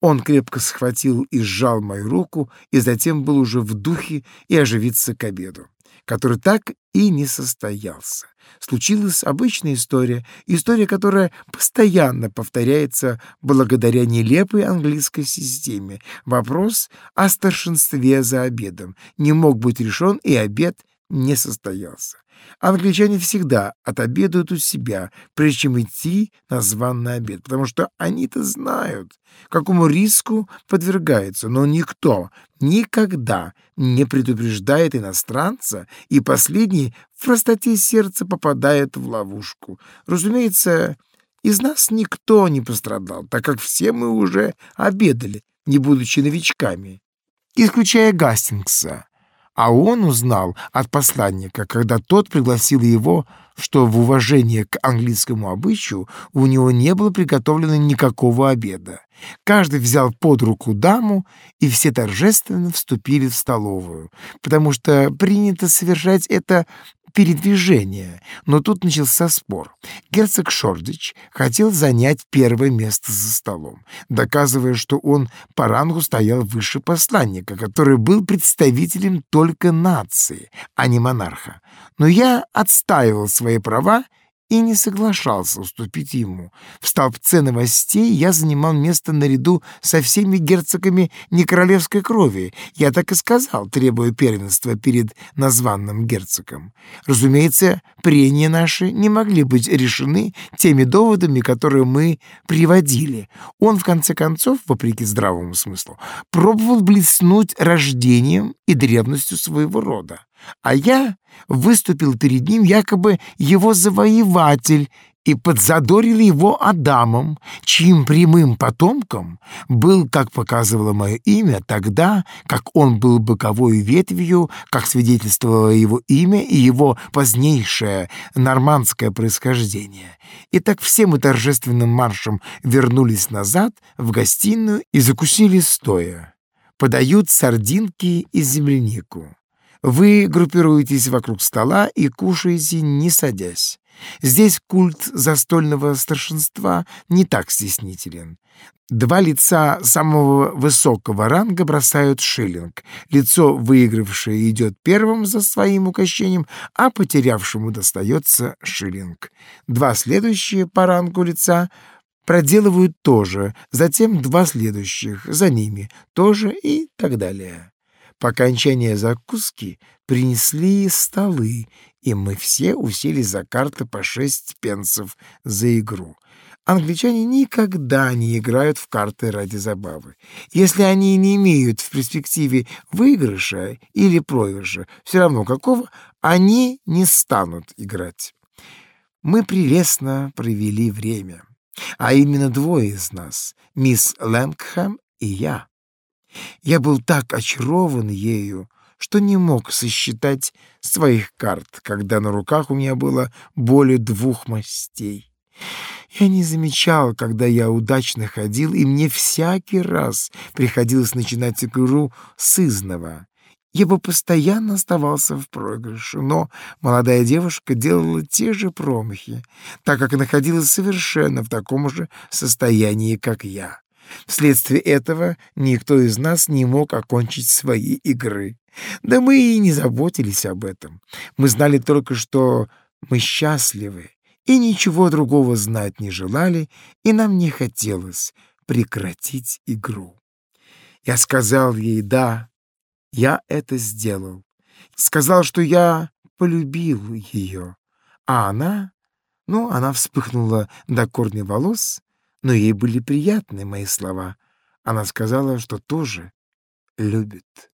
Он крепко схватил и сжал мою руку, и затем был уже в духе и оживиться к обеду, который так и не состоялся. Случилась обычная история, история, которая постоянно повторяется благодаря нелепой английской системе. Вопрос о старшинстве за обедом не мог быть решен, и обед не состоялся. Англичане всегда отобедают у себя, прежде чем идти на званный обед, потому что они-то знают, какому риску подвергаются, но никто никогда не предупреждает иностранца, и последний в простоте сердца попадает в ловушку. Разумеется, из нас никто не пострадал, так как все мы уже обедали, не будучи новичками, исключая Гастингса, а он узнал от посланника, когда тот пригласил его, что в уважение к английскому обычаю у него не было приготовлено никакого обеда. Каждый взял под руку даму, и все торжественно вступили в столовую, потому что принято совершать это передвижение. Но тут начался спор. Герцог Шордич хотел занять первое место за столом, доказывая, что он по рангу стоял выше посланника, который был представителем только нации, а не монарха. Но я отстаивал свои права и не соглашался уступить ему. В столбце новостей я занимал место наряду со всеми герцогами не королевской крови. Я так и сказал, требуя первенства перед названным герцогом. Разумеется, прения наши не могли быть решены теми доводами, которые мы приводили. Он, в конце концов, вопреки здравому смыслу, пробовал блеснуть рождением и древностью своего рода а я выступил перед ним якобы его завоеватель и подзадорил его Адамом, чьим прямым потомком был, как показывало мое имя, тогда, как он был боковой ветвью, как свидетельствовало его имя и его позднейшее нормандское происхождение. И так все мы торжественным маршем вернулись назад в гостиную и закусили стоя. Подают сардинки и землянику. Вы группируетесь вокруг стола и кушаете, не садясь. Здесь культ застольного старшинства не так стеснителен. Два лица самого высокого ранга бросают шиллинг. Лицо, выигравшее, идет первым за своим угощением, а потерявшему достается шиллинг. Два следующие по рангу лица проделывают то же, затем два следующих за ними тоже и так далее. По окончании закуски принесли столы, и мы все уселись за карты по шесть пенсов за игру. Англичане никогда не играют в карты ради забавы. Если они не имеют в перспективе выигрыша или проигрыша, все равно какого, они не станут играть. Мы прелестно провели время, а именно двое из нас, мисс Лэнгхэм и я. Я был так очарован ею, что не мог сосчитать своих карт, когда на руках у меня было более двух мастей. Я не замечал, когда я удачно ходил, и мне всякий раз приходилось начинать игру с изного. Я бы постоянно оставался в проигрыше, но молодая девушка делала те же промахи, так как находилась совершенно в таком же состоянии, как я. Вследствие этого никто из нас не мог окончить свои игры. Да мы и не заботились об этом. Мы знали только, что мы счастливы, и ничего другого знать не желали, и нам не хотелось прекратить игру. Я сказал ей «да», я это сделал. Сказал, что я полюбил ее, а она... Ну, она вспыхнула до корня волос но ей были приятны мои слова. Она сказала, что тоже любит.